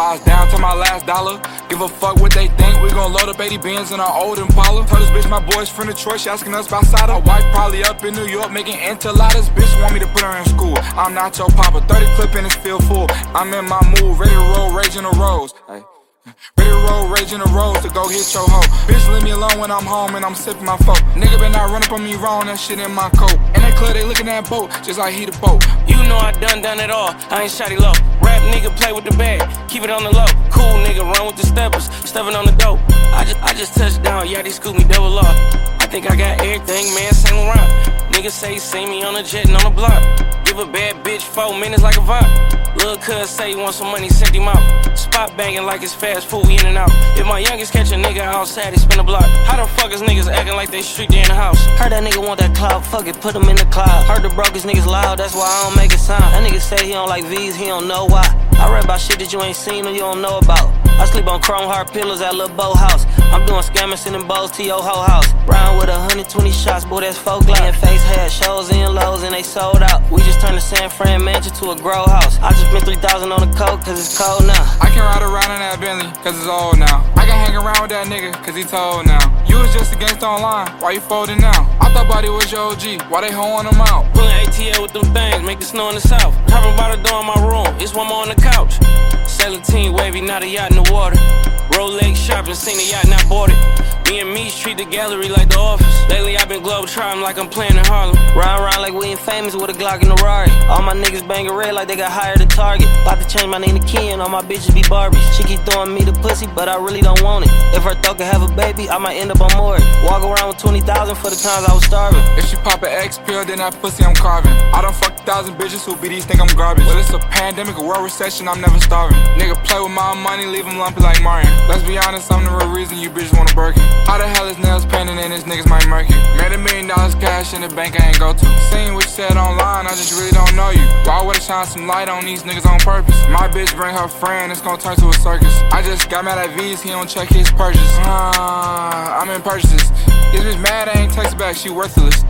Eyes down to my last dollar. Give a fuck what they think. We gon' load up 80 bins in our old Impala. Told this bitch my boy's from Detroit. She asking us about cider. My wife probably up in New York making enchiladas. Bitch want me to put her in school. I'm not your papa. 30 clip in this field full. I'm in my mood. Ready to roll, raging the rose. Hey. Ready to roll, rage in the road to go hit your hoe. Bitch, leave me alone when I'm home and I'm sipping my folk. Nigga been not run up on me wrong, that shit in my coat. And that club, they looking at boat, just like he the boat. You know I done done it all, I ain't shotty low. Rap nigga play with the bag, keep it on the low. Cool nigga run with the steppers, stepping on the dope. I just, I just touched down, yeah, they scoop me double up. I think I got everything, man, same around. Niggas say see me on a jet and on the block. Give a bad bitch four minutes like a vibe. Lil' cuz say he want some money, send him out. Spot banging like it's fast food, we in and out. If my youngest catch a nigga outside, he spin a block. How the fuck is niggas acting like they street in the house? Heard that nigga want that cloud, fuck it, put him in the cloud. Heard the brokest niggas loud, that's why I don't make a sound. That nigga say he don't like V's, he don't know why. I read about shit that you ain't seen or you don't know about. I sleep on chrome hard pillows at Lil' Bo house. I'm doing scamming, sending bows to your whole house. Brown with 120 shots, boy, that's four Glock. face had shows in lows and they sold out. We just turned the San Fran mansion to a grow house. I just spent 3000 on the coke, cause it's cold now. I can ride around in that Bentley, cause it's old now. I can hang around with that nigga, cause he told now. You was just a against online, why you folding now? I thought Buddy was your OG, why they hoeing him out? Pulling ATL with them things, make it snow in the south. Hopping by the door in my room, it's one more on the couch. 17 wavy, not a yacht in the water. Rolex shopping, seen the yacht, not bought it. Me and me treat the gallery like the office. Lately I've been globe trotting like I'm playing in Harlem. Ride around like we ain't famous with a Glock and a Rari. All my niggas bangin' red like they got hired at Target. About to change my name to Ken, all my bitches be Barbies. She keep throwing me the pussy, but I really don't want it. If her thought could have a baby, I might end up on more. Walk around with 20,000 for the times I was starving. If she pop an X pill, then that pussy I'm carving. I don't fuck a thousand bitches who be these think I'm garbage. But it's a pandemic, a world recession, I'm never starving. Nigga play with my money, leave him lumpy like Martin. Let's be honest, I'm the real reason you bitches wanna Birkin. How the hell is nails? painted and these niggas might murk you. Made a million dollars cash in the bank I ain't go to. Seen what you said online, I just really don't know you. Why would I shine some light on these niggas on purpose? My bitch bring her friend, it's gonna turn to a circus. I just got mad at V's, he don't check his purchase. Uh, I'm in purchases. This bitch mad, I ain't text back, she worthless.